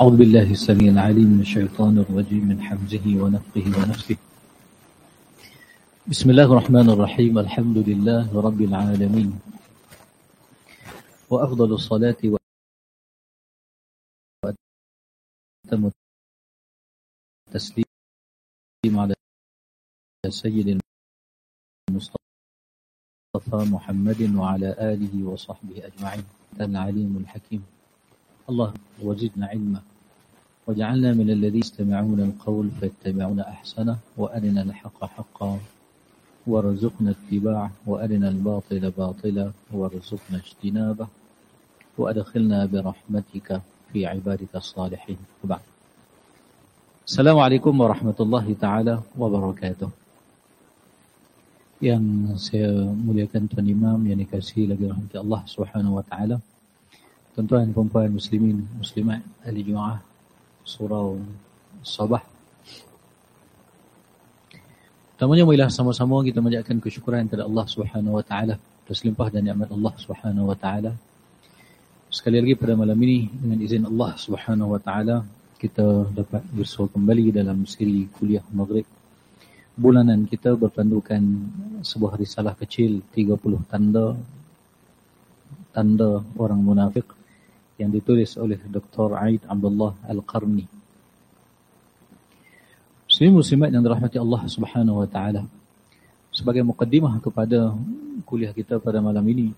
أعوذ بالله السميع العليم من الشيطان الرجيم من حمزه ونفخه ونفسه بسم الله الرحمن الرحيم. الحمد لله رب العالمين. وأفضل الصلاة وأتم التسليم على سيد المصطفى محمد وعلى آله وصحبه أجمعين. العليم الحكيم. الله وزدنا علما. وجعلنا من الذين يستمعون القول فيتبعون أحسنه وأرنا الحق حقا. وارزقنا اتباعه وأرنا الباطل باطلا. وارزقنا اجتنابه. وأدخلنا برحمتك في عبادك الصالحين. وبعد. السلام عليكم ورحمة الله تعالى وبركاته. Yang saya muliakan Tuan Imam yang dikasihi lagi rahmat Allah Subhanahu wa taala. Tuan-tuan puan muslimin muslimat ahli jemaah surau Sabah. Pertamanya marilah sama-sama kita menjalankan kesyukuran kepada Allah Subhanahu wa taala atas limpah dan nikmat Allah Subhanahu wa taala. Sekali lagi pada malam ini dengan izin Allah Subhanahu wa taala kita dapat bersua kembali dalam siri kuliah Maghrib bulanan kita berpandukan sebuah risalah kecil 30 tanda tanda orang munafik yang ditulis oleh Dr. Aid Abdullah Al-Qarni. Muslim muslimat yang dirahmati Allah Subhanahu wa taala. Sebagai mukaddimah kepada kuliah kita pada malam ini,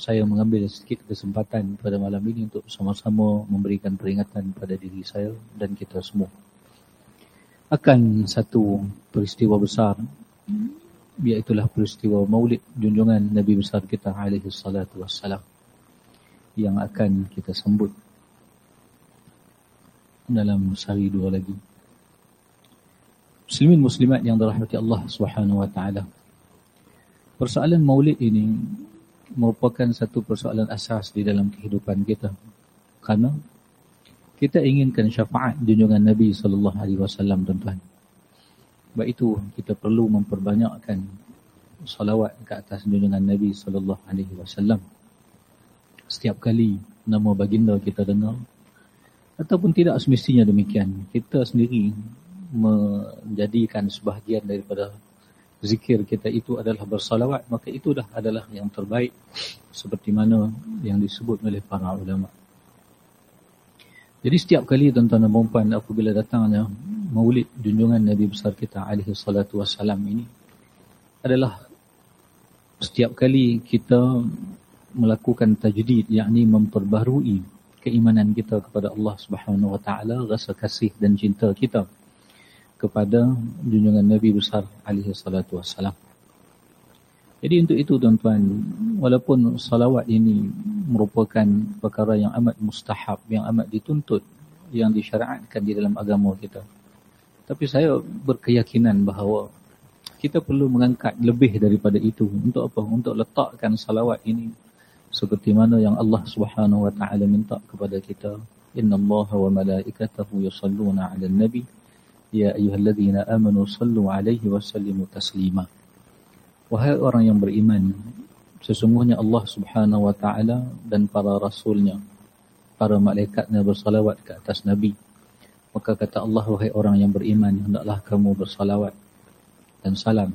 saya mengambil sedikit kesempatan pada malam ini untuk sama-sama memberikan peringatan pada diri saya dan kita semua akan satu peristiwa besar iaitulah peristiwa maulid junjungan Nabi besar kita alaihi salatu wassalam yang akan kita sambut dalam sehari dua lagi muslimin muslimat yang dirahmati Allah Subhanahu wa taala persoalan maulid ini merupakan satu persoalan asas di dalam kehidupan kita kerana kita inginkan syafaat junjungan Nabi sallallahu alaihi wasallam tuan-tuan. Sebab itu kita perlu memperbanyakkan salawat ke atas junjungan Nabi sallallahu alaihi wasallam. Setiap kali nama baginda kita dengar ataupun tidak semestinya demikian. Kita sendiri menjadikan sebahagian daripada zikir kita itu adalah bersalawat maka itulah adalah yang terbaik seperti mana yang disebut oleh para ulama. Jadi setiap kali tuan-tuan dan puan apabila datangnya maulid junjungan Nabi besar kita alaihi salatu wassalam ini adalah setiap kali kita melakukan tajdid yakni memperbaharui keimanan kita kepada Allah Subhanahu wa taala rasa kasih dan cinta kita kepada junjungan Nabi besar alaihi salatu wassalam. Jadi untuk itu tuan-tuan, walaupun salawat ini merupakan perkara yang amat mustahab, yang amat dituntut, yang disyariatkan di dalam agama kita. Tapi saya berkeyakinan bahawa kita perlu mengangkat lebih daripada itu. Untuk apa? Untuk letakkan salawat ini seperti mana yang Allah Subhanahu wa taala minta kepada kita. Inna Allah wa malaikatahu yusalluna 'alan nabi ya ayyuhalladzina amanu sallu 'alaihi wa sallimu taslima. Wahai orang yang beriman, sesungguhnya Allah subhanahu wa ta'ala dan para rasulnya, para malaikatnya bersalawat ke atas Nabi. Maka kata Allah, wahai orang yang beriman, hendaklah kamu bersalawat dan salam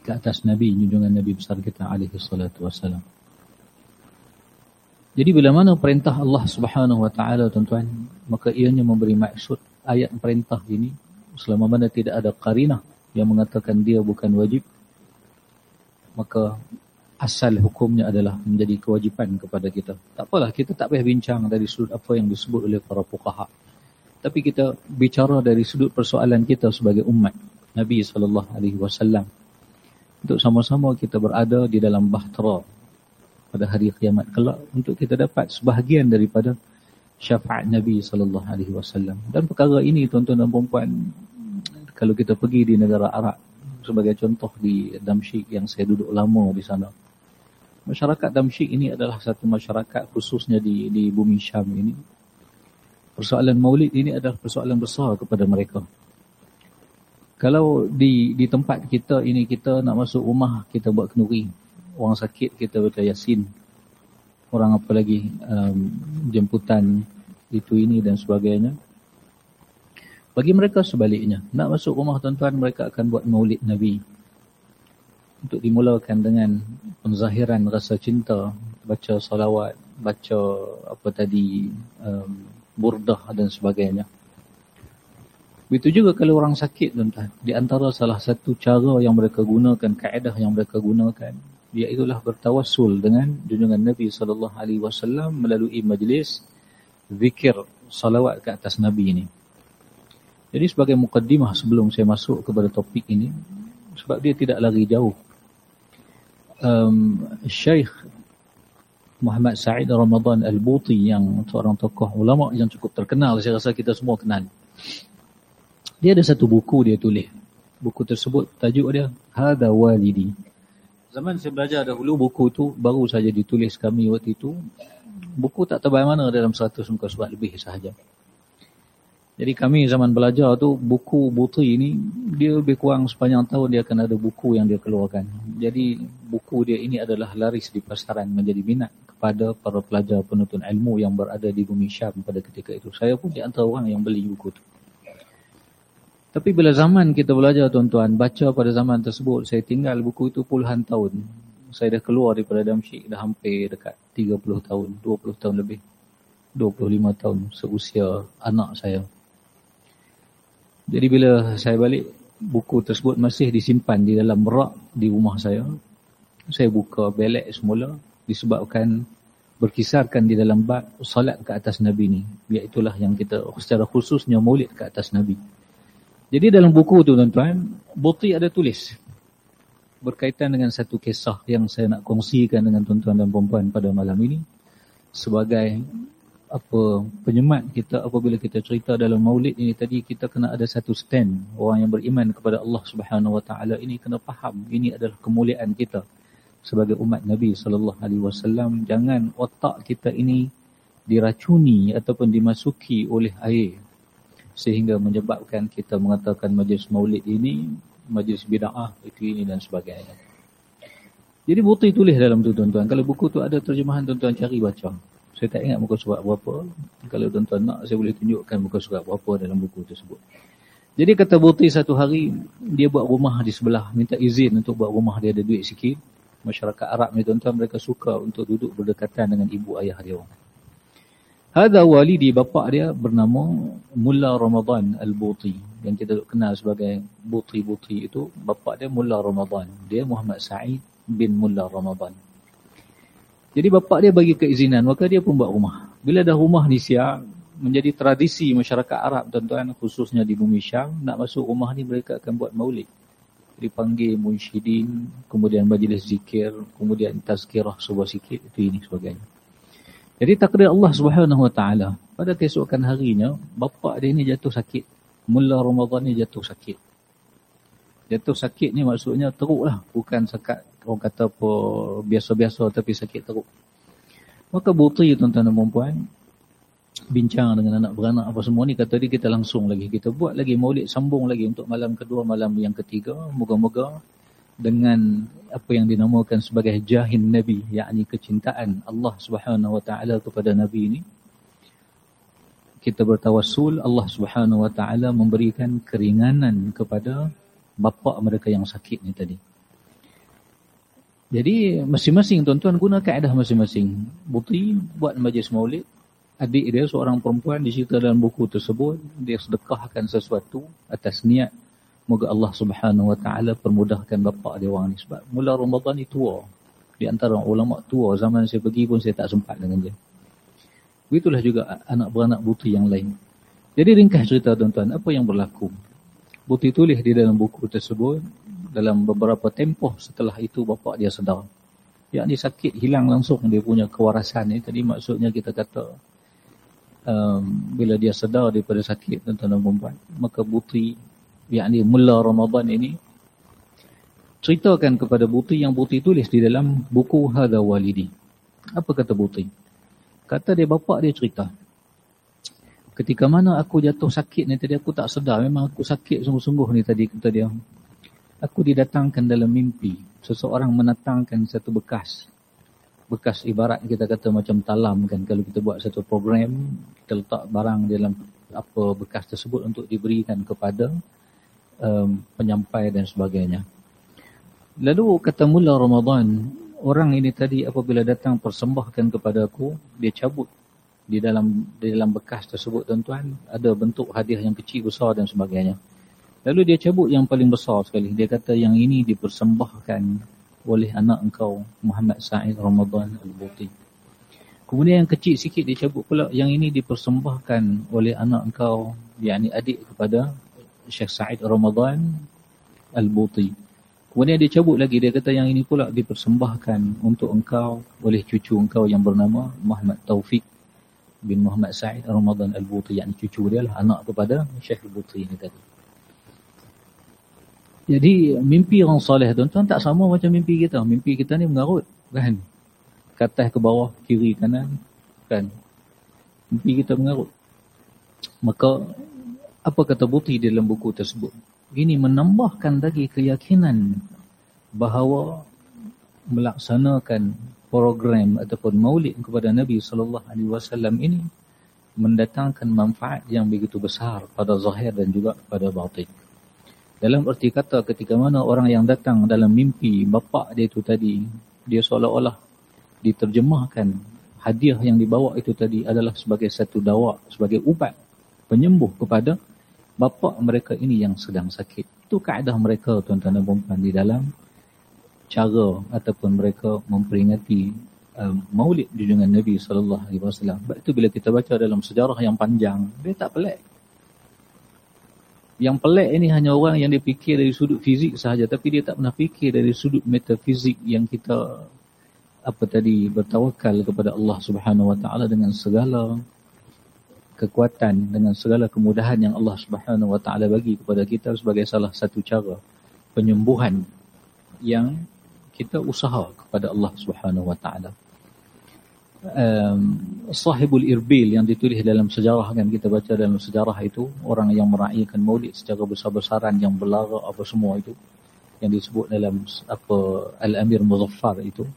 ke atas Nabi, junjungan Nabi besar kita alaihi salatu wassalam. Jadi bila mana perintah Allah subhanahu wa ta'ala tuan-tuan, maka ianya memberi maksud ayat perintah ini selama mana tidak ada qarinah yang mengatakan dia bukan wajib maka asal hukumnya adalah menjadi kewajipan kepada kita. Tak apalah kita tak payah bincang dari sudut apa yang disebut oleh para fuqaha. Tapi kita bicara dari sudut persoalan kita sebagai umat Nabi sallallahu alaihi wasallam untuk sama-sama kita berada di dalam bahtera. Pada hari kiamat kelak untuk kita dapat sebahagian daripada syafaat Nabi sallallahu alaihi wasallam. Dan perkara ini tuan-tuan dan puan-puan kalau kita pergi di negara Arab sebagai contoh di Damsyik yang saya duduk lama di sana masyarakat Damsyik ini adalah satu masyarakat khususnya di di bumi Syam ini. Persoalan maulid ini adalah persoalan besar kepada mereka kalau di di tempat kita ini kita nak masuk rumah kita buat kenduri orang sakit kita baca yasin orang apa lagi um, jemputan itu ini dan sebagainya. Bagi mereka sebaliknya, nak masuk rumah tuan-tuan mereka akan buat maulid Nabi. Untuk dimulakan dengan penzahiran rasa cinta, baca salawat, baca apa tadi, um, burdah dan sebagainya. Begitu juga kalau orang sakit tuan-tuan. Di antara salah satu cara yang mereka gunakan, kaedah yang mereka gunakan, iaitulah bertawassul dengan junjungan Nabi SAW melalui majlis zikir salawat ke atas Nabi ini. Jadi sebagai mukaddimah sebelum saya masuk kepada topik ini, sebab dia tidak lagi jauh. Um, Syekh Muhammad Sa'id Ramadan Al-Buti yang seorang tokoh ulama yang cukup terkenal, saya rasa kita semua kenal. Dia ada satu buku dia tulis. Buku tersebut tajuk dia Hada Walidi. Zaman saya belajar dahulu buku itu baru saja ditulis kami waktu itu. Buku tak tahu mana dalam 100 muka surat lebih sahaja. Jadi kami zaman belajar tu buku Butri ini dia lebih kurang sepanjang tahun dia akan ada buku yang dia keluarkan. Jadi buku dia ini adalah laris di pasaran menjadi minat kepada para pelajar penuntut ilmu yang berada di bumi Syam pada ketika itu. Saya pun di antara orang yang beli buku itu. Tapi bila zaman kita belajar tuan-tuan, baca pada zaman tersebut, saya tinggal buku itu puluhan tahun. Saya dah keluar daripada Damsyik dah hampir dekat 30 tahun, 20 tahun lebih. 25 tahun seusia anak saya. Jadi bila saya balik, buku tersebut masih disimpan di dalam rak di rumah saya. Saya buka belek semula disebabkan berkisarkan di dalam bab salat ke atas Nabi ni. Iaitulah yang kita secara khususnya maulid ke atas Nabi. Jadi dalam buku tu tuan-tuan, Buti ada tulis berkaitan dengan satu kisah yang saya nak kongsikan dengan tuan-tuan dan puan pada malam ini sebagai apa penyemat kita apabila kita cerita dalam maulid ini. Tadi kita kena ada satu stand. Orang yang beriman kepada Allah Subhanahu Wa Taala ini kena faham ini adalah kemuliaan kita sebagai umat Nabi sallallahu alaihi wasallam. Jangan otak kita ini diracuni ataupun dimasuki oleh air sehingga menyebabkan kita mengatakan majlis maulid ini majlis bid'ah itu ini dan sebagainya. Jadi buti tulis dalam tu tuan-tuan. Kalau buku tu ada terjemahan tuan-tuan cari baca. Saya tak ingat muka surat berapa. Kalau tuan-tuan nak saya boleh tunjukkan muka surat berapa dalam buku tersebut. Jadi kata buti satu hari dia buat rumah di sebelah minta izin untuk buat rumah dia ada duit sikit. Masyarakat Arab ni tuan-tuan mereka suka untuk duduk berdekatan dengan ibu ayah dia orang. Hada walidi bapa dia bernama Mulla Ramadan Al-Buti yang kita kenal sebagai Buti-Buti itu bapa dia Mulla Ramadan. Dia Muhammad Sa'id bin Mulla Ramadan. Jadi bapa dia bagi keizinan maka dia pun buat rumah. Bila dah rumah ni siap menjadi tradisi masyarakat Arab tuan-tuan khususnya di bumi Syam nak masuk rumah ni mereka akan buat maulid. Dipanggil munsyidin, kemudian majlis zikir, kemudian tazkirah sebuah sikit itu ini sebagainya. Jadi takdir Allah Subhanahu Wa Taala pada keesokan harinya bapa dia ni jatuh sakit. Mula Ramadan ni jatuh sakit. Jatuh sakit ni maksudnya teruk lah. Bukan sakit orang kata apa biasa-biasa tapi sakit teruk. Maka buti tuan-tuan dan perempuan bincang dengan anak beranak apa semua ni kata dia kita langsung lagi. Kita buat lagi maulid sambung lagi untuk malam kedua, malam yang ketiga. Moga-moga dengan apa yang dinamakan sebagai jahin Nabi, yakni kecintaan Allah Subhanahu Wa Taala kepada Nabi ini. Kita bertawassul Allah Subhanahu Wa Taala memberikan keringanan kepada bapa mereka yang sakit ni tadi. Jadi masing-masing tuan-tuan guna kaedah masing-masing. Bukti buat majlis maulid. Adik dia seorang perempuan dicerita dalam buku tersebut. Dia sedekahkan sesuatu atas niat Moga Allah subhanahu wa ta'ala permudahkan bapa dia orang ni. Sebab mula Ramadan ni tua. Di antara ulama tua zaman saya pergi pun saya tak sempat dengan dia. Begitulah juga anak beranak buti yang lain. Jadi ringkas cerita tuan-tuan, apa yang berlaku? Buti tulis di dalam buku tersebut, dalam beberapa tempoh setelah itu bapa dia sedar. Yang ni sakit hilang langsung dia punya kewarasan ni. Tadi maksudnya kita kata, um, bila dia sedar daripada sakit tuan-tuan dan perempuan, maka buti yakni mula Ramadan ini ceritakan kepada Buti yang Buti tulis di dalam buku Hada Walidi. Apa kata Buti? Kata dia bapa dia cerita. Ketika mana aku jatuh sakit ni tadi aku tak sedar. Memang aku sakit sungguh-sungguh ni tadi kata dia. Aku didatangkan dalam mimpi. Seseorang menatangkan satu bekas. bekas ibarat kita kata macam talam kan kalau kita buat satu program kita letak barang dalam apa bekas tersebut untuk diberikan kepada um, penyampai dan sebagainya. Lalu kata mula Ramadan orang ini tadi apabila datang persembahkan kepada aku dia cabut di dalam di dalam bekas tersebut tuan-tuan. Ada bentuk hadiah yang kecil besar dan sebagainya. Lalu dia cabut yang paling besar sekali. Dia kata yang ini dipersembahkan oleh anak engkau Muhammad Sa'id Ramadan Al-Buti. Kemudian yang kecil sikit dia cabut pula yang ini dipersembahkan oleh anak engkau yakni adik kepada Syekh Sa'id Ramadan Al-Buti. Kemudian dia cabut lagi dia kata yang ini pula dipersembahkan untuk engkau oleh cucu engkau yang bernama Muhammad Taufik bin Muhammad Sa'id Ramadan Al-Buti yakni cucu dia lah anak kepada Syekh Al-Buti ini tadi. Jadi mimpi orang soleh tuan-tuan tak sama macam mimpi kita. Mimpi kita ni mengarut kan. Ke atas ke bawah, kiri kanan kan. Mimpi kita mengarut. Maka apa kata bukti dalam buku tersebut? Ini menambahkan lagi keyakinan bahawa melaksanakan program ataupun maulid kepada Nabi sallallahu alaihi wasallam ini mendatangkan manfaat yang begitu besar pada zahir dan juga pada batin. Dalam erti kata ketika mana orang yang datang dalam mimpi bapa dia itu tadi, dia seolah-olah diterjemahkan hadiah yang dibawa itu tadi adalah sebagai satu dawa, sebagai ubat penyembuh kepada bapa mereka ini yang sedang sakit. Itu kaedah mereka tuan-tuan dan puan di dalam cara ataupun mereka memperingati um, maulid junjungan Nabi sallallahu alaihi wasallam. Sebab itu bila kita baca dalam sejarah yang panjang, dia tak pelik. Yang pelik ini hanya orang yang dia fikir dari sudut fizik sahaja tapi dia tak pernah fikir dari sudut metafizik yang kita apa tadi bertawakal kepada Allah Subhanahu Wa Taala dengan segala kekuatan dengan segala kemudahan yang Allah Subhanahu Wa Taala bagi kepada kita sebagai salah satu cara penyembuhan yang kita usaha kepada Allah Subhanahu Wa Taala. Um, sahibul irbil yang ditulis dalam sejarah kan kita baca dalam sejarah itu orang yang meraihkan maulid secara besar-besaran yang berlara apa semua itu yang disebut dalam apa Al-Amir Muzaffar itu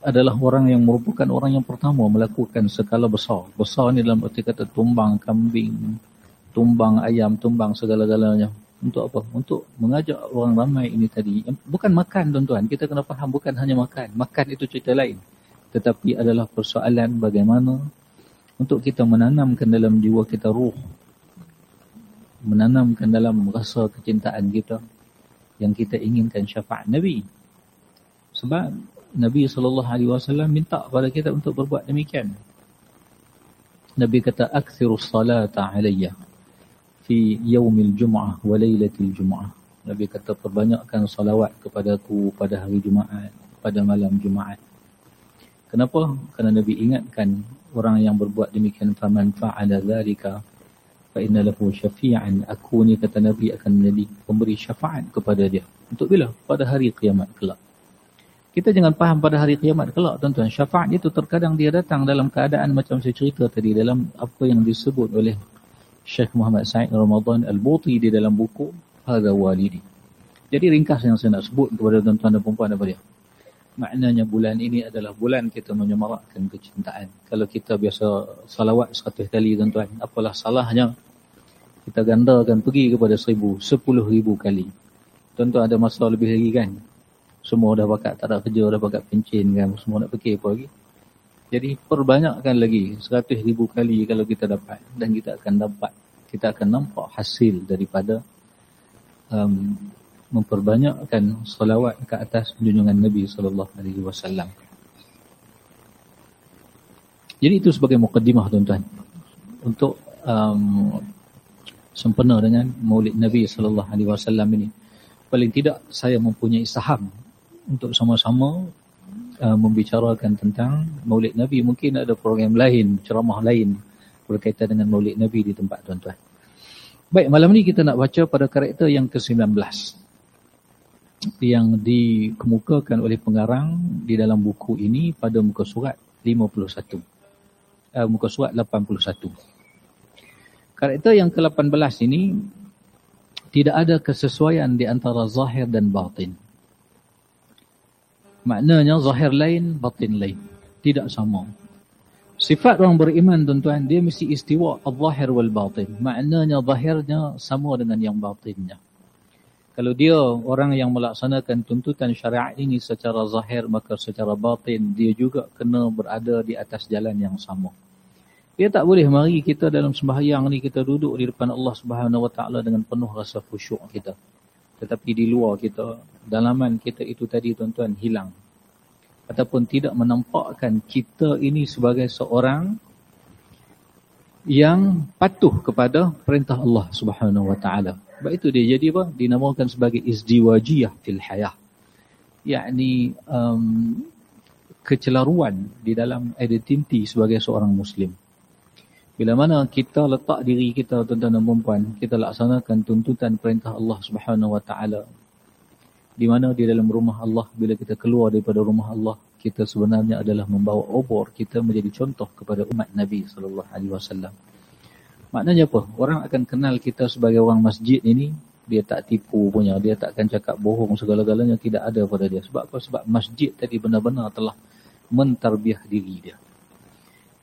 adalah orang yang merupakan orang yang pertama melakukan skala besar. Besar ni dalam arti kata tumbang kambing, tumbang ayam, tumbang segala-galanya. Untuk apa? Untuk mengajak orang ramai ini tadi. Bukan makan tuan-tuan. Kita kena faham bukan hanya makan. Makan itu cerita lain. Tetapi adalah persoalan bagaimana untuk kita menanamkan dalam jiwa kita ruh. Menanamkan dalam rasa kecintaan kita. Yang kita inginkan syafaat Nabi. Sebab Nabi SAW minta kepada kita untuk berbuat demikian. Nabi kata, Akthirus salata alaiya fi yaumil jum'ah wa laylatil jum'ah. Nabi kata perbanyakkan salawat kepadaku pada hari Jumaat, pada malam Jumaat. Kenapa? Kerana Nabi ingatkan orang yang berbuat demikian fa'ala dzalika fa inna lahu syafi'an. Aku ni kata Nabi akan menjadi pemberi syafaat kepada dia. Untuk bila? Pada hari kiamat kelak. Kita jangan faham pada hari kiamat kelak tuan-tuan. Syafaat itu terkadang dia datang dalam keadaan macam saya cerita tadi dalam apa yang disebut oleh Syekh Muhammad Said Ramadan Al-Buti di dalam buku Hada Walidi. Jadi ringkas yang saya nak sebut kepada tuan-tuan dan perempuan daripada dia. Maknanya bulan ini adalah bulan kita menyemarakkan kecintaan. Kalau kita biasa salawat seratus kali tuan-tuan, apalah salahnya kita gandakan pergi kepada seribu, sepuluh ribu kali. Tuan-tuan ada masa lebih lagi kan? Semua dah bakat tak ada kerja, dah bakat pencin kan? Semua nak pergi apa lagi? Jadi perbanyakkan lagi seratus ribu kali kalau kita dapat dan kita akan dapat kita akan nampak hasil daripada um, memperbanyakkan salawat ke atas junjungan Nabi wasallam. Jadi itu sebagai mukadimah tuan-tuan untuk um, sempena dengan Maulid Nabi wasallam ini. Paling tidak saya mempunyai saham untuk sama-sama uh, membicarakan tentang Maulid Nabi. Mungkin ada program lain, ceramah lain berkaitan dengan Maulid Nabi di tempat tuan-tuan. Baik, malam ni kita nak baca pada karakter yang ke-19 yang dikemukakan oleh pengarang di dalam buku ini pada muka surat 51. Uh, muka surat 81. Karakter yang ke-18 ini tidak ada kesesuaian di antara zahir dan batin Maknanya zahir lain, batin lain. Tidak sama. Sifat orang beriman tuan-tuan, dia mesti istiwa al-zahir wal-batin. Maknanya zahirnya sama dengan yang batinnya. Kalau dia orang yang melaksanakan tuntutan syariat ini secara zahir, maka secara batin, dia juga kena berada di atas jalan yang sama. Dia tak boleh mari kita dalam sembahyang ni, kita duduk di depan Allah Subhanahu Wa Taala dengan penuh rasa khusyuk kita. Tetapi di luar kita, dalaman kita itu tadi tuan-tuan hilang ataupun tidak menampakkan kita ini sebagai seorang yang patuh kepada perintah Allah Subhanahu wa taala. Sebab itu dia jadi apa? Dinamakan sebagai izdiwajiyah fil hayah. yakni um, kecelaruan di dalam identiti sebagai seorang muslim. Bila mana kita letak diri kita tuan-tuan dan puan kita laksanakan tuntutan perintah Allah Subhanahu wa taala di mana di dalam rumah Allah bila kita keluar daripada rumah Allah kita sebenarnya adalah membawa obor kita menjadi contoh kepada umat Nabi sallallahu alaihi wasallam. Maknanya apa? Orang akan kenal kita sebagai orang masjid ini dia tak tipu punya, dia tak akan cakap bohong segala-galanya tidak ada pada dia. Sebab apa? Sebab masjid tadi benar-benar telah mentarbiah diri dia.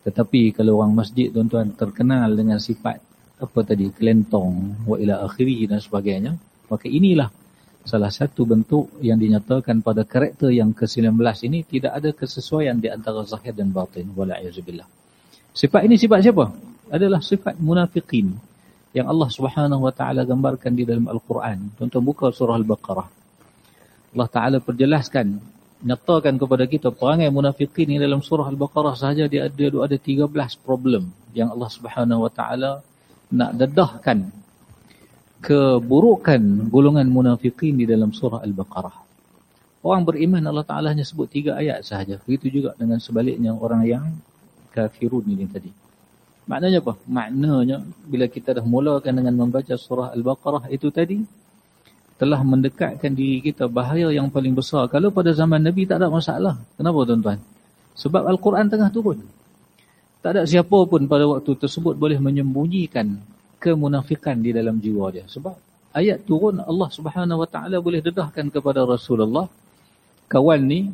Tetapi kalau orang masjid tuan-tuan terkenal dengan sifat apa tadi kelentong wa ila akhirih dan sebagainya, maka inilah salah satu bentuk yang dinyatakan pada karakter yang ke-19 ini tidak ada kesesuaian di antara zahir dan batin walaizubillah. Sifat ini sifat siapa? Adalah sifat munafikin yang Allah Subhanahu wa taala gambarkan di dalam Al-Quran. Tuan-tuan buka surah Al-Baqarah. Allah taala perjelaskan nyatakan kepada kita perangai munafikin ini dalam surah Al-Baqarah sahaja dia ada ada 13 problem yang Allah Subhanahu wa taala nak dedahkan keburukan golongan munafikin di dalam surah Al-Baqarah. Orang beriman Allah Ta'ala hanya sebut tiga ayat sahaja. Begitu juga dengan sebaliknya orang yang kafirun ini tadi. Maknanya apa? Maknanya bila kita dah mulakan dengan membaca surah Al-Baqarah itu tadi, telah mendekatkan diri kita bahaya yang paling besar. Kalau pada zaman Nabi tak ada masalah. Kenapa tuan-tuan? Sebab Al-Quran tengah turun. Tak ada siapa pun pada waktu tersebut boleh menyembunyikan kemunafikan di dalam jiwa dia. Sebab ayat turun Allah Subhanahu Wa Taala boleh dedahkan kepada Rasulullah kawan ni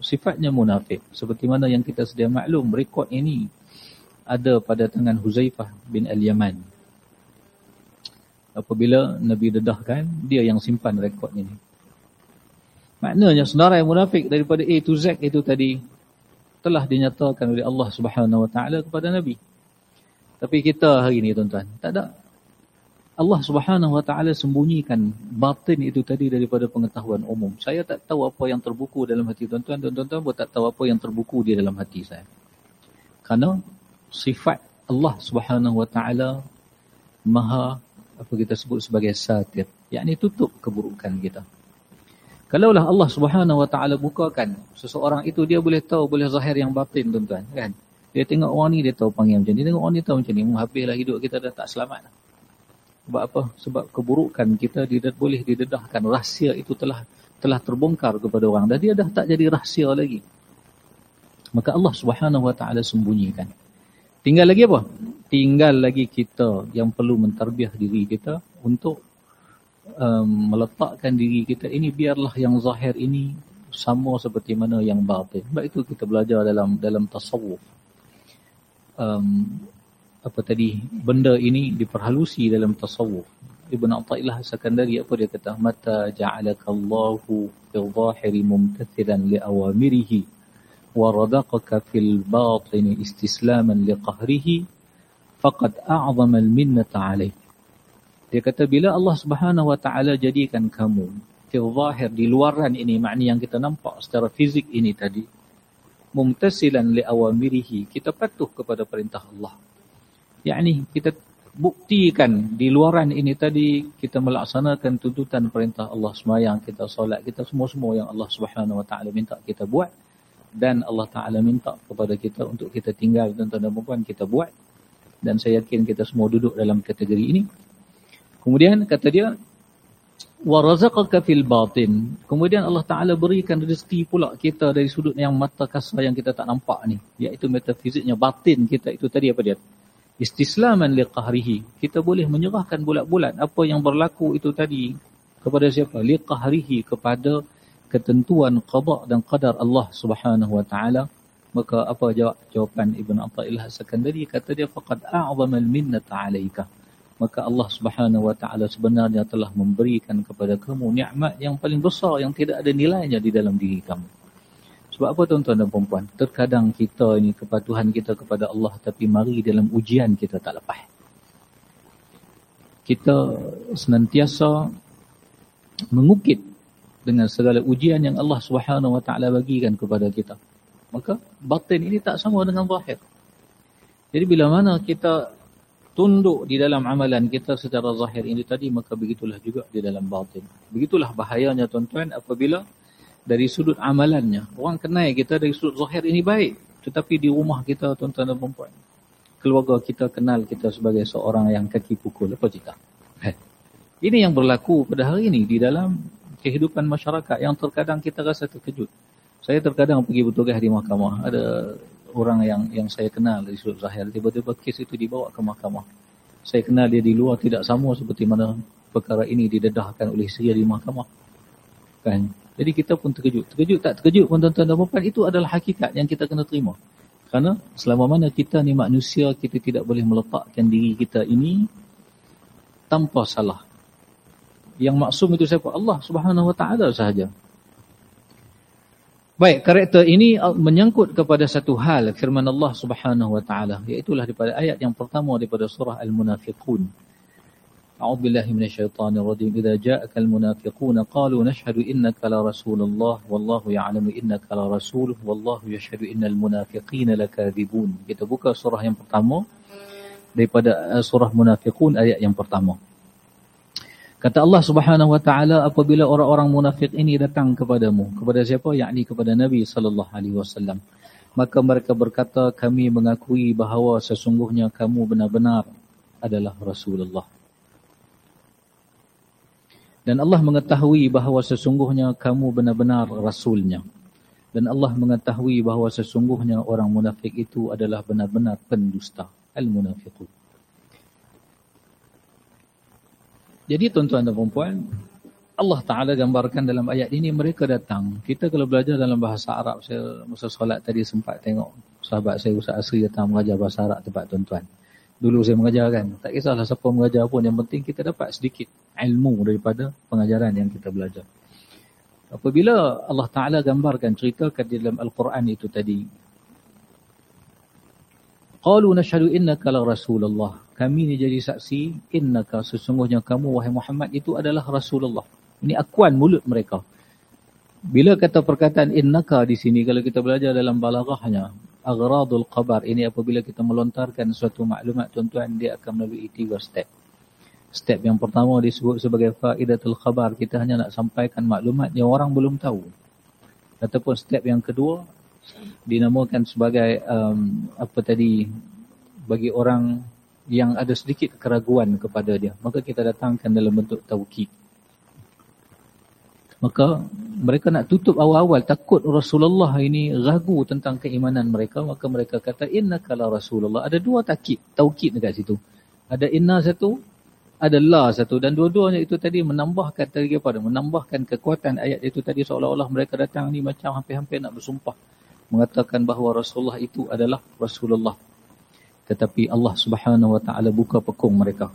sifatnya munafik. Seperti mana yang kita sedia maklum rekod ini ada pada tangan Huzaifah bin Al-Yaman. Apabila Nabi dedahkan, dia yang simpan rekod ini. Maknanya senarai munafik daripada A to Z itu tadi telah dinyatakan oleh Allah Subhanahu Wa Taala kepada Nabi. Tapi kita hari ini tuan-tuan, tak ada. Allah subhanahu wa ta'ala sembunyikan batin itu tadi daripada pengetahuan umum. Saya tak tahu apa yang terbuku dalam hati tuan-tuan. Dan tuan-tuan pun tak tahu apa yang terbuku di dalam hati saya. Karena sifat Allah subhanahu wa ta'ala maha apa kita sebut sebagai satir. Yang ini tutup keburukan kita. Kalaulah Allah subhanahu wa ta'ala bukakan seseorang itu, dia boleh tahu, boleh zahir yang batin tuan-tuan. Kan? Dia tengok orang ni, dia tahu panggil macam ni. Tengok orang ni tahu macam ni. Habislah hidup kita dah tak selamat. Sebab apa? Sebab keburukan kita dia boleh didedahkan. Rahsia itu telah telah terbongkar kepada orang. Dan dia dah tak jadi rahsia lagi. Maka Allah subhanahu wa ta'ala sembunyikan. Tinggal lagi apa? Tinggal lagi kita yang perlu mentarbiah diri kita untuk um, meletakkan diri kita ini biarlah yang zahir ini sama seperti mana yang batin. Sebab itu kita belajar dalam dalam tasawuf. Um, apa tadi? Benda ini diperhalusi dalam tasawuf. Ibn Atta'illah Sakandari apa dia kata? Mata ja'alaka Allahu fil zahiri mumtathilan li awamirihi wa radaqaka fil batini istislaman li qahrihi faqad a'zama al minnata alaik dia kata bila Allah Subhanahu wa taala jadikan kamu fil zahir di luaran ini makni yang kita nampak secara fizik ini tadi mumtasilan li awamirihi kita patuh kepada perintah Allah. Yakni kita buktikan di luaran ini tadi kita melaksanakan tuntutan perintah Allah semayang kita solat kita semua-semua yang Allah Subhanahu wa taala minta kita buat dan Allah taala minta kepada kita untuk kita tinggal tuan-tuan dan puan kita buat dan saya yakin kita semua duduk dalam kategori ini kemudian kata dia wa razaqaka fil batin. Kemudian Allah Taala berikan rezeki pula kita dari sudut yang mata kasar yang kita tak nampak ni, iaitu metafiziknya batin kita itu tadi apa dia? Istislaman liqahrihi. Kita boleh menyerahkan bulat-bulat apa yang berlaku itu tadi kepada siapa? Liqahrihi kepada ketentuan qada dan qadar Allah Subhanahu wa taala maka apa jawab? Jawapan Ibn Athaillah Sakandari kata dia faqad a'zama al-minnata 'alaika. Maka Allah Subhanahu wa taala sebenarnya telah memberikan kepada kamu nikmat yang paling besar yang tidak ada nilainya di dalam diri kamu. Sebab apa tuan-tuan dan puan terkadang kita ini kepatuhan kita kepada Allah tapi mari dalam ujian kita tak lepas. Kita senantiasa mengukit dengan segala ujian yang Allah Subhanahu wa taala bagikan kepada kita maka batin ini tak sama dengan zahir. Jadi bila mana kita tunduk di dalam amalan kita secara zahir ini tadi maka begitulah juga di dalam batin. Begitulah bahayanya tuan-tuan apabila dari sudut amalannya. Orang kenal kita dari sudut zahir ini baik tetapi di rumah kita tuan-tuan dan puan keluarga kita kenal kita sebagai seorang yang kaki pukul. Apa cerita? Ini yang berlaku pada hari ini di dalam kehidupan masyarakat yang terkadang kita rasa terkejut saya terkadang pergi bertugas di mahkamah. Ada orang yang yang saya kenal dari sudut zahir tiba-tiba kes itu dibawa ke mahkamah. Saya kenal dia di luar tidak sama seperti mana perkara ini didedahkan oleh saya di mahkamah. Kan? Jadi kita pun terkejut. Terkejut tak terkejut pun tuan-tuan dan puan itu adalah hakikat yang kita kena terima. Kerana selama mana kita ni manusia kita tidak boleh meletakkan diri kita ini tanpa salah. Yang maksum itu siapa? Allah Subhanahu wa taala sahaja Baik, karakter ini menyangkut kepada satu hal firman Allah Subhanahu wa taala, iaitu daripada ayat yang pertama daripada surah Al-Munafiqun. A'udzu billahi minasyaitonir rajim. Idza ja'aka al-munafiqun qalu nashhadu innaka la rasulullah wallahu ya'lamu innaka la rasul wallahu yashhadu innal munafiqina lakadzibun. Kita buka surah yang pertama daripada surah Munafiqun ayat yang pertama. Kata Allah Subhanahu wa taala apabila orang-orang munafik ini datang kepadamu, kepada siapa? yakni kepada Nabi sallallahu alaihi wasallam. Maka mereka berkata, kami mengakui bahawa sesungguhnya kamu benar-benar adalah Rasulullah. Dan Allah mengetahui bahawa sesungguhnya kamu benar-benar Rasulnya. Dan Allah mengetahui bahawa sesungguhnya orang munafik itu adalah benar-benar pendusta. Al-munafiqun. Jadi tuan-tuan dan puan Allah Ta'ala gambarkan dalam ayat ini mereka datang. Kita kalau belajar dalam bahasa Arab, saya masa solat tadi sempat tengok sahabat saya Ustaz Asri datang mengajar bahasa Arab tempat tuan-tuan. Dulu saya mengajar kan. Tak kisahlah siapa mengajar pun. Yang penting kita dapat sedikit ilmu daripada pengajaran yang kita belajar. Apabila Allah Ta'ala gambarkan, ceritakan di dalam Al-Quran itu tadi. Qalu nashadu innaka la Rasulullah kami ni jadi saksi innaka sesungguhnya kamu wahai Muhammad itu adalah Rasulullah. Ini akuan mulut mereka. Bila kata perkataan innaka di sini kalau kita belajar dalam balaghahnya aghradul khabar ini apabila kita melontarkan suatu maklumat tuan-tuan dia akan melalui tiga step. Step yang pertama disebut sebagai faidatul khabar kita hanya nak sampaikan maklumat yang orang belum tahu. Ataupun step yang kedua dinamakan sebagai um, apa tadi bagi orang yang ada sedikit keraguan kepada dia maka kita datangkan dalam bentuk taukid. Maka mereka nak tutup awal-awal takut Rasulullah ini ragu tentang keimanan mereka maka mereka kata inna kala Rasulullah. Ada dua taukid taukid dekat situ. Ada inna satu ada la satu. Dan dua-duanya itu tadi menambahkan tadi apa menambahkan kekuatan ayat itu tadi seolah-olah mereka datang ni macam hampir-hampir nak bersumpah mengatakan bahawa Rasulullah itu adalah Rasulullah. Tetapi Allah Subhanahu wa taala buka pekung mereka.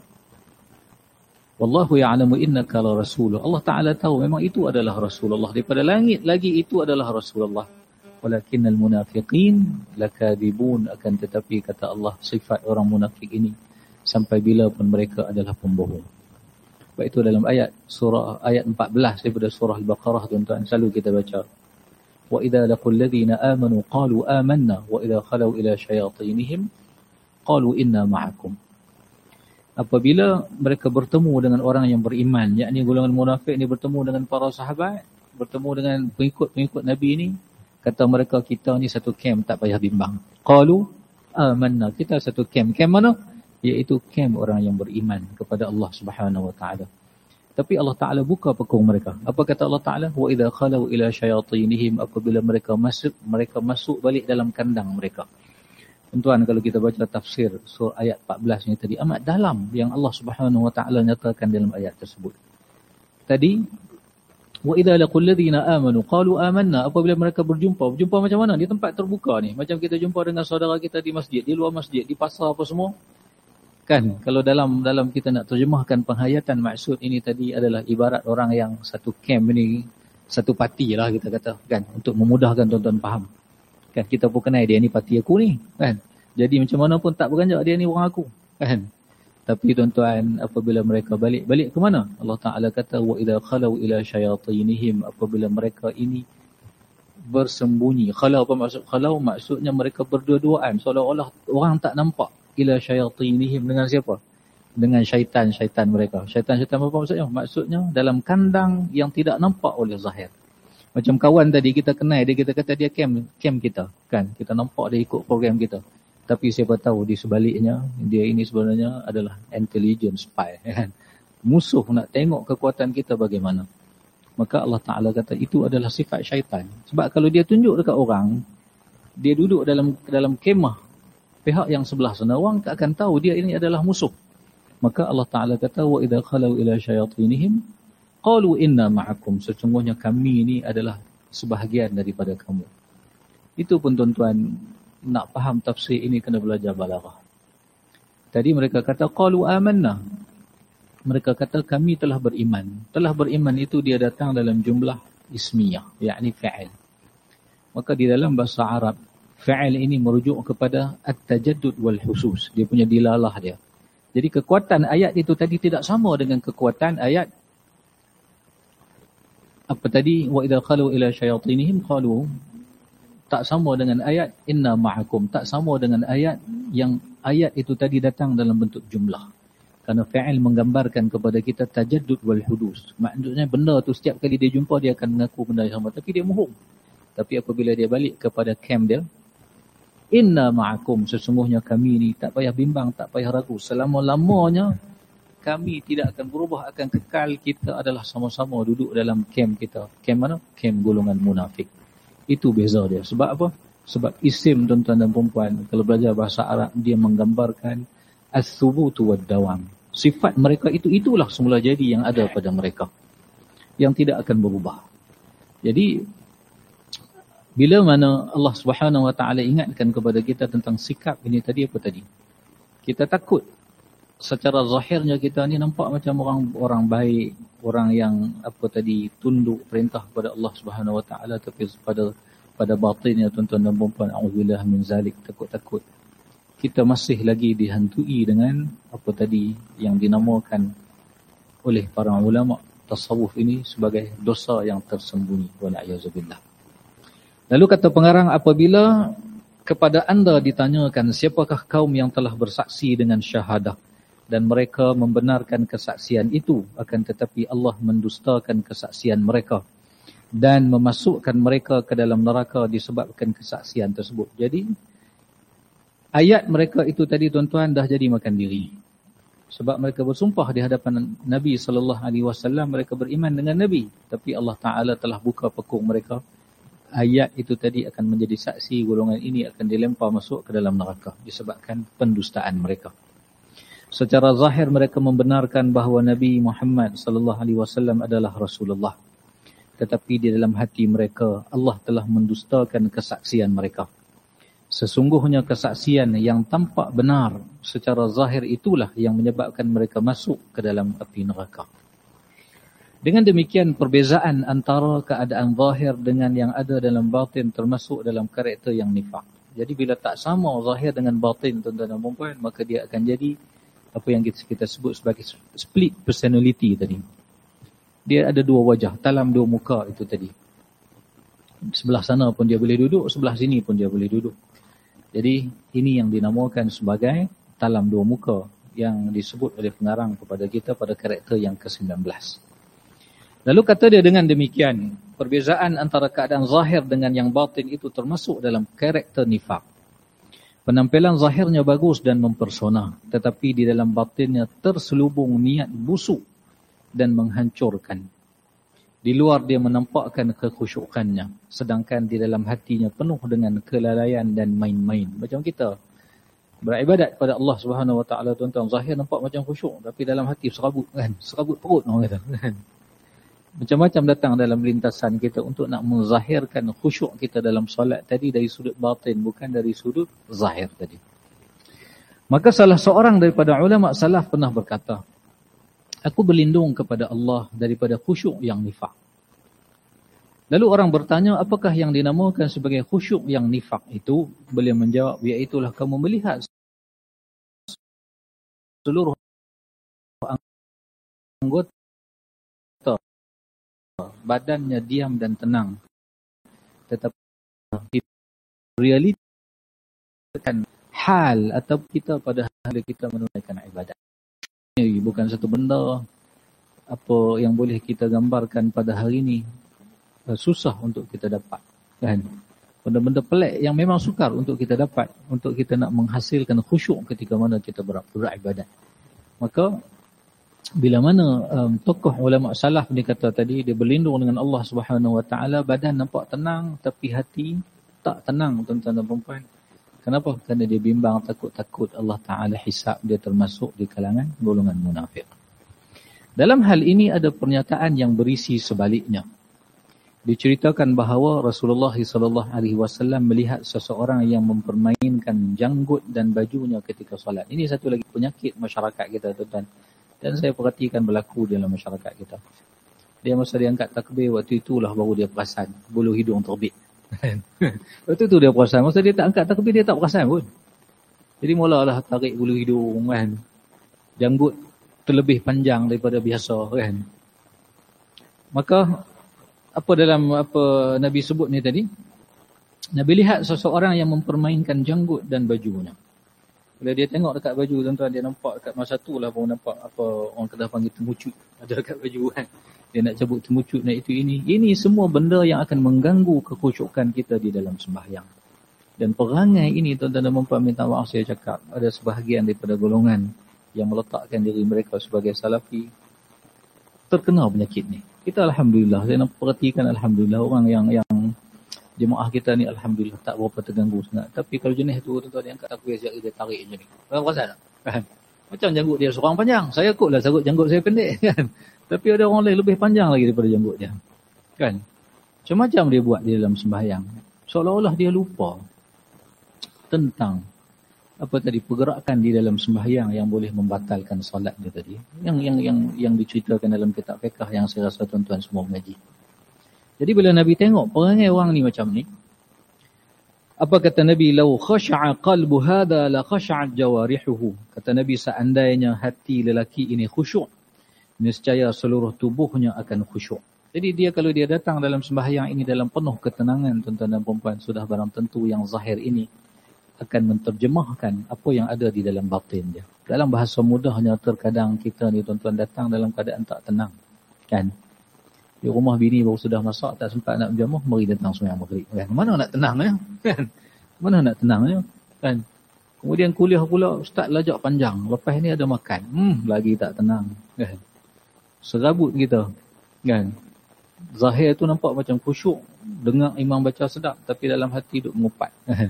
Wallahu ya'lamu innaka la rasulullah Allah taala tahu memang itu adalah rasulullah. Daripada langit lagi itu adalah rasulullah. Walakinnal munafiqin lakadibun akan tetapi kata Allah sifat orang munafik ini sampai bila pun mereka adalah pembohong. Baik itu dalam ayat surah ayat 14 daripada surah al-baqarah tuan-tuan selalu kita baca laqul ladzina amanu qalu amanna wa idza khalu ila syayatinihim qalu inna ma'akum. Apabila mereka bertemu dengan orang yang beriman yakni golongan munafik ini bertemu dengan para sahabat bertemu dengan pengikut-pengikut nabi ini kata mereka kita ni satu camp tak payah bimbang. Qalu amanna kita satu camp. Camp mana? Iaitu camp orang yang beriman kepada Allah Subhanahu wa taala tapi Allah Taala buka pekung mereka. Apa kata Allah Taala? Wa idza khalu ila syayatinihim apabila mereka masuk mereka masuk balik dalam kandang mereka. Tuan-tuan kalau kita baca tafsir surah ayat 14 ni tadi amat dalam yang Allah Subhanahu Wa Taala nyatakan dalam ayat tersebut. Tadi Wa idza laqul ladzina amanu qalu amanna apabila mereka berjumpa berjumpa macam mana di tempat terbuka ni macam kita jumpa dengan saudara kita di masjid di luar masjid di pasar apa semua kan? Kalau dalam dalam kita nak terjemahkan penghayatan maksud ini tadi adalah ibarat orang yang satu camp ni satu parti lah kita kata kan? Untuk memudahkan tuan-tuan faham. Kan? Kita pun kenal dia ni parti aku ni kan? Jadi macam mana pun tak beranjak dia ni orang aku kan? Tapi tuan-tuan apabila mereka balik balik ke mana? Allah Taala kata wa idza khalu ila shayatinihim apabila mereka ini bersembunyi. Khalau apa maksud? Khalau maksudnya mereka berdua-duaan seolah-olah orang tak nampak ila syayatinihim dengan siapa? Dengan syaitan-syaitan mereka. Syaitan-syaitan apa maksudnya? Maksudnya dalam kandang yang tidak nampak oleh zahir. Macam kawan tadi kita kenal dia kita kata dia camp camp kita kan. Kita nampak dia ikut program kita. Tapi siapa tahu di sebaliknya dia ini sebenarnya adalah intelligence spy kan. Musuh nak tengok kekuatan kita bagaimana. Maka Allah Taala kata itu adalah sifat syaitan. Sebab kalau dia tunjuk dekat orang dia duduk dalam dalam kemah pihak yang sebelah sana orang akan tahu dia ini adalah musuh. Maka Allah Taala kata wa idza khalu ila syayatinihim qalu inna ma'akum sesungguhnya kami ini adalah sebahagian daripada kamu. Itu pun tuan-tuan nak faham tafsir ini kena belajar balaghah. Tadi mereka kata qalu amanna. Mereka kata kami telah beriman. Telah beriman itu dia datang dalam jumlah ismiyah, yakni fa'il. Maka di dalam bahasa Arab, fa'il ini merujuk kepada at-tajaddud wal husus. Dia punya dilalah dia. Jadi kekuatan ayat itu tadi tidak sama dengan kekuatan ayat apa tadi? Wa idza qalu ila syayatinihim qalu tak sama dengan ayat inna ma'akum. Tak sama dengan ayat yang ayat itu tadi datang dalam bentuk jumlah. Kerana fa'il menggambarkan kepada kita tajaddud wal hudus. Maksudnya benda tu setiap kali dia jumpa dia akan mengaku benda yang sama. Tapi dia mohon. Tapi apabila dia balik kepada camp dia inna ma'akum sesungguhnya kami ni tak payah bimbang tak payah ragu selama-lamanya kami tidak akan berubah akan kekal kita adalah sama-sama duduk dalam camp kita camp mana camp golongan munafik itu beza dia. Sebab apa? Sebab isim tuan-tuan dan perempuan, kalau belajar bahasa Arab, dia menggambarkan as-subutu wad-dawam. Sifat mereka itu, itulah semula jadi yang ada pada mereka. Yang tidak akan berubah. Jadi, bila mana Allah Subhanahu Wa Taala ingatkan kepada kita tentang sikap ini tadi apa tadi? Kita takut. Secara zahirnya kita ni nampak macam orang orang baik, orang yang apa tadi tunduk perintah kepada Allah Subhanahu Wa Taala tapi pada pada batinnya tuan-tuan dan puan auzubillah min zalik takut-takut. Kita masih lagi dihantui dengan apa tadi yang dinamakan oleh para ulama tasawuf ini sebagai dosa yang tersembunyi. Wala yazubillah lalu kata pengarang apabila kepada anda ditanyakan siapakah kaum yang telah bersaksi dengan syahadah dan mereka membenarkan kesaksian itu akan tetapi Allah mendustakan kesaksian mereka dan memasukkan mereka ke dalam neraka disebabkan kesaksian tersebut. Jadi ayat mereka itu tadi tuan-tuan dah jadi makan diri. Sebab mereka bersumpah di hadapan Nabi sallallahu alaihi wasallam mereka beriman dengan Nabi tapi Allah Taala telah buka pekung mereka. Ayat itu tadi akan menjadi saksi golongan ini akan dilempar masuk ke dalam neraka disebabkan pendustaan mereka. Secara zahir mereka membenarkan bahawa Nabi Muhammad sallallahu alaihi wasallam adalah Rasulullah. Tetapi di dalam hati mereka Allah telah mendustakan kesaksian mereka. Sesungguhnya kesaksian yang tampak benar secara zahir itulah yang menyebabkan mereka masuk ke dalam api neraka. Dengan demikian perbezaan antara keadaan zahir dengan yang ada dalam batin termasuk dalam karakter yang nifak. Jadi bila tak sama zahir dengan batin tuan-tuan dan puan maka dia akan jadi apa yang kita, kita sebut sebagai split personality tadi. Dia ada dua wajah, dalam dua muka itu tadi. Sebelah sana pun dia boleh duduk, sebelah sini pun dia boleh duduk. Jadi ini yang dinamakan sebagai dalam dua muka yang disebut oleh pengarang kepada kita pada karakter yang ke-19. Lalu kata dia dengan demikian, perbezaan antara keadaan zahir dengan yang batin itu termasuk dalam karakter nifak. Penampilan zahirnya bagus dan mempersona, tetapi di dalam batinnya terselubung niat busuk dan menghancurkan. Di luar dia menampakkan kekhusyukannya, sedangkan di dalam hatinya penuh dengan kelalaian dan main-main. Macam kita beribadat kepada Allah Subhanahu Wa Taala tuan-tuan, zahir nampak macam khusyuk, tapi dalam hati serabut kan, serabut perut orang kata. macam-macam datang dalam lintasan kita untuk nak menzahirkan khusyuk kita dalam solat tadi dari sudut batin bukan dari sudut zahir tadi. Maka salah seorang daripada ulama salaf pernah berkata, aku berlindung kepada Allah daripada khusyuk yang nifak. Lalu orang bertanya, apakah yang dinamakan sebagai khusyuk yang nifak itu? Beliau menjawab, iaitulah kamu melihat seluruh anggota badannya diam dan tenang. Tetapi realiti kan hal atau kita pada hari kita menunaikan ibadat. Ini bukan satu benda apa yang boleh kita gambarkan pada hari ini eh, susah untuk kita dapat kan benda-benda pelik yang memang sukar untuk kita dapat untuk kita nak menghasilkan khusyuk ketika mana kita beribadat maka bila mana um, tokoh ulama salaf ni kata tadi dia berlindung dengan Allah Subhanahu Wa Taala badan nampak tenang tapi hati tak tenang tuan-tuan dan puan kenapa? Kerana dia bimbang takut-takut Allah Taala hisab dia termasuk di kalangan golongan munafik dalam hal ini ada pernyataan yang berisi sebaliknya. Diceritakan bahawa Rasulullah sallallahu alaihi wasallam melihat seseorang yang mempermainkan janggut dan bajunya ketika solat. Ini satu lagi penyakit masyarakat kita tuan-tuan dan saya perhatikan berlaku dalam masyarakat kita. Dia masa dia angkat takbir, waktu itulah baru dia perasan bulu hidung terbit. waktu itu dia perasan. Masa dia tak angkat takbir, dia tak perasan pun. Jadi mulalah tarik bulu hidung kan. Janggut terlebih panjang daripada biasa kan. Maka apa dalam apa Nabi sebut ni tadi? Nabi lihat seseorang yang mempermainkan janggut dan bajunya. Bila dia tengok dekat baju tuan-tuan dia nampak dekat masa tu lah baru nampak apa orang Kedah panggil temucut ada dekat baju kan. Dia nak cabut temucut nak itu ini. Ini semua benda yang akan mengganggu kekhusyukan kita di dalam sembahyang. Dan perangai ini tuan-tuan dan puan minta maaf saya cakap ada sebahagian daripada golongan yang meletakkan diri mereka sebagai salafi terkena penyakit ni. Kita alhamdulillah saya nak perhatikan alhamdulillah orang yang yang jemaah kita ni Alhamdulillah tak berapa terganggu sangat. Tapi kalau jenis tu tuan-tuan dia angkat takbir sekejap dia tarik je ni. Kau perasan tak? Kan? Macam janggut dia seorang panjang. Saya lah sanggut janggut saya pendek kan. Tapi ada orang lain lebih panjang lagi daripada janggut dia. Kan? Macam-macam dia buat di dalam sembahyang. Seolah-olah dia lupa tentang apa tadi pergerakan di dalam sembahyang yang boleh membatalkan solat dia tadi. Yang yang yang yang diceritakan dalam kitab fiqh yang saya rasa tuan-tuan semua mengaji. Jadi bila Nabi tengok perangai orang ni macam ni, apa kata Nabi? Lau khasha'a qalbu hadha la khasha'at jawarihuhu. Kata Nabi seandainya hati lelaki ini khusyuk, nescaya seluruh tubuhnya akan khusyuk. Jadi dia kalau dia datang dalam sembahyang ini dalam penuh ketenangan tuan-tuan dan puan sudah barang tentu yang zahir ini akan menterjemahkan apa yang ada di dalam batin dia. Dalam bahasa mudahnya terkadang kita ni tuan-tuan datang dalam keadaan tak tenang. Kan? Di rumah bini baru sudah masak, tak sempat nak berjamah, mari datang semayang maghrib. Kan? Mana nak tenang ya? Kan? Mana nak tenang ya? Kan? Kemudian kuliah pula, ustaz lajak panjang. Lepas ni ada makan. Hmm, lagi tak tenang. Kan? Serabut kita. Kan? Zahir tu nampak macam khusyuk. Dengar imam baca sedap. Tapi dalam hati duduk mengupat. Kan?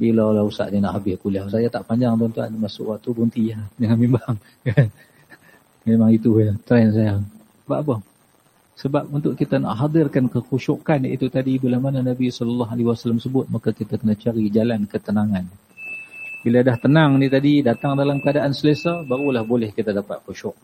Bila lah ustaz dia nak habis kuliah. Saya tak panjang tuan-tuan. Masuk waktu bunti ya. Jangan bimbang. Kan? Memang itu ya. Trend saya. Sebab apa? Sebab untuk kita nak hadirkan kekhusyukan itu tadi bila mana Nabi sallallahu alaihi wasallam sebut maka kita kena cari jalan ketenangan. Bila dah tenang ni tadi datang dalam keadaan selesa barulah boleh kita dapat khusyuk.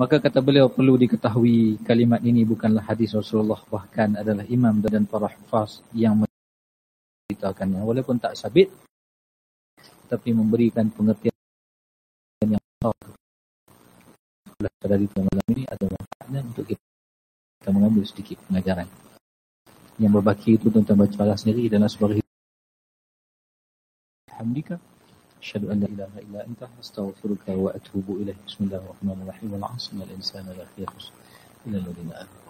Maka kata beliau perlu diketahui kalimat ini bukanlah hadis Rasulullah bahkan adalah imam dan para hufaz yang menceritakannya walaupun tak sabit tapi memberikan pengertian dari malam ini ada manfaatnya untuk kita, kita mengambil sedikit pengajaran. Yang berbaki itu tentang baca Allah sendiri dan sebagai Alhamdulillah. Asyhadu an la ilaha illa anta astaghfiruka wa atubu ilaik. Bismillahirrahmanirrahim. Insana lafi khusr. Illa alladhina amanu